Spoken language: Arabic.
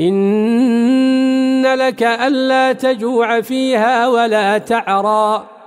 إن لك ألا تجوع فيها ولا تعرى